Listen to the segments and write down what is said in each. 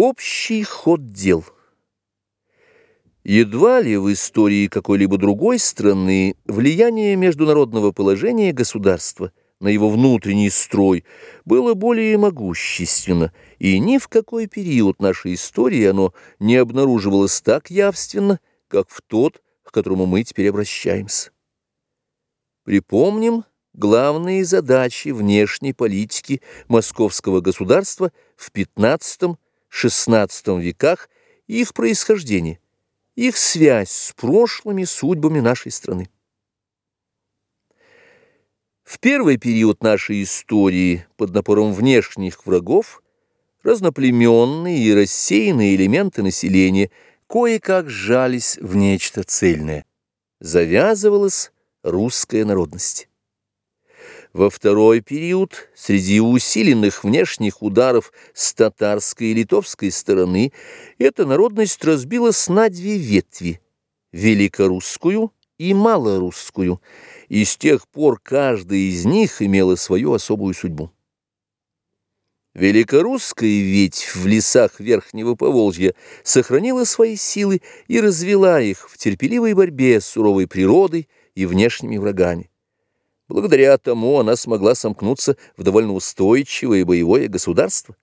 Общий ход дел. Едва ли в истории какой-либо другой страны влияние международного положения государства на его внутренний строй было более могущественно, и ни в какой период нашей истории оно не обнаруживалось так явственно, как в тот, к которому мы теперь обращаемся. Припомним главные задачи внешней политики московского государства в 15 XVI веках их происхождение, их связь с прошлыми судьбами нашей страны. В первый период нашей истории под напором внешних врагов разноплеменные и рассеянные элементы населения кое-как сжались в нечто цельное. Завязывалась русская народность. Во второй период, среди усиленных внешних ударов с татарской и литовской стороны, эта народность разбилась на две ветви – великорусскую и малорусскую, и с тех пор каждая из них имела свою особую судьбу. Великорусская ветвь в лесах Верхнего Поволжья сохранила свои силы и развела их в терпеливой борьбе с суровой природой и внешними врагами. Благодаря тому она смогла сомкнуться в довольно устойчивое боевое государство.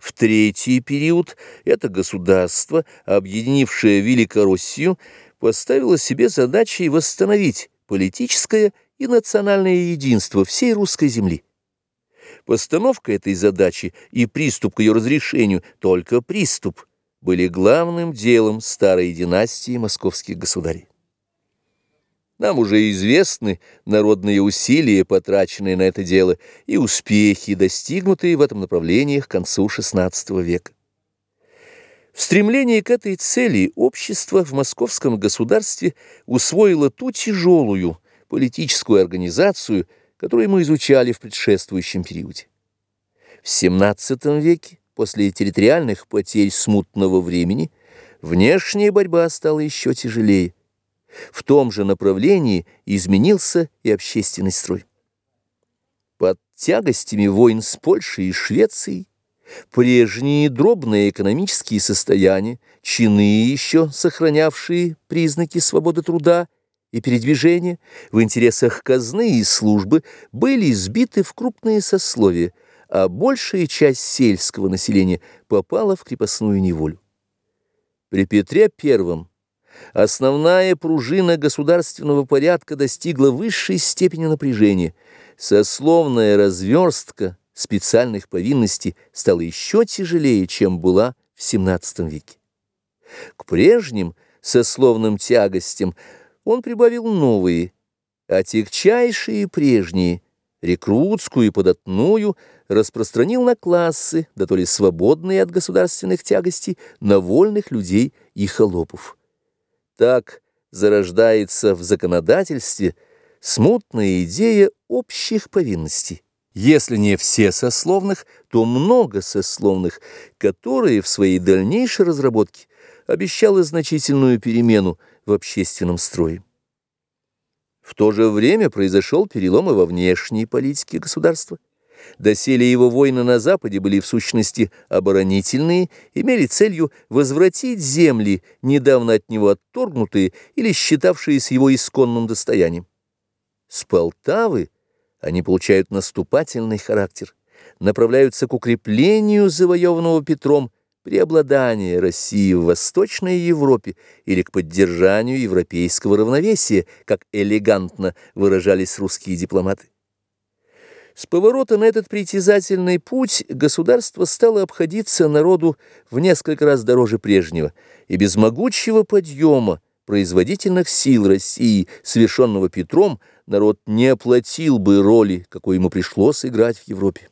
В третий период это государство, объединившее Великороссию, поставило себе задачей восстановить политическое и национальное единство всей русской земли. Постановка этой задачи и приступ к ее разрешению, только приступ, были главным делом старой династии московских государей. Нам уже известны народные усилия, потраченные на это дело, и успехи, достигнутые в этом направлении к концу XVI века. В стремлении к этой цели общество в московском государстве усвоило ту тяжелую политическую организацию, которую мы изучали в предшествующем периоде. В XVII веке, после территориальных потерь смутного времени, внешняя борьба стала еще тяжелее. В том же направлении изменился и общественный строй. Под тягостями войн с Польшей и Швецией прежние дробные экономические состояния, чины еще сохранявшие признаки свободы труда и передвижения, в интересах казны и службы были сбиты в крупные сословия, а большая часть сельского населения попала в крепостную неволю. При Петре Первом Основная пружина государственного порядка достигла высшей степени напряжения. Сословная разверстка специальных повинностей стала еще тяжелее, чем была в XVII веке. К прежним сословным тягостям он прибавил новые, а тягчайшие прежние, рекрутскую и податную, распространил на классы, да то ли свободные от государственных тягостей, на вольных людей и холопов. Так зарождается в законодательстве смутная идея общих повинностей. Если не все сословных, то много сословных, которые в своей дальнейшей разработке обещало значительную перемену в общественном строе. В то же время произошел перелом и во внешней политике государства. Доселе его войны на Западе были в сущности оборонительные, имели целью возвратить земли, недавно от него отторгнутые или считавшиеся его исконным достоянием. С Полтавы они получают наступательный характер, направляются к укреплению завоеванного Петром преобладания России в Восточной Европе или к поддержанию европейского равновесия, как элегантно выражались русские дипломаты. С поворота на этот притязательный путь государство стало обходиться народу в несколько раз дороже прежнего, и без могучего подъема производительных сил России, совершенного Петром, народ не оплатил бы роли, какой ему пришлось играть в Европе.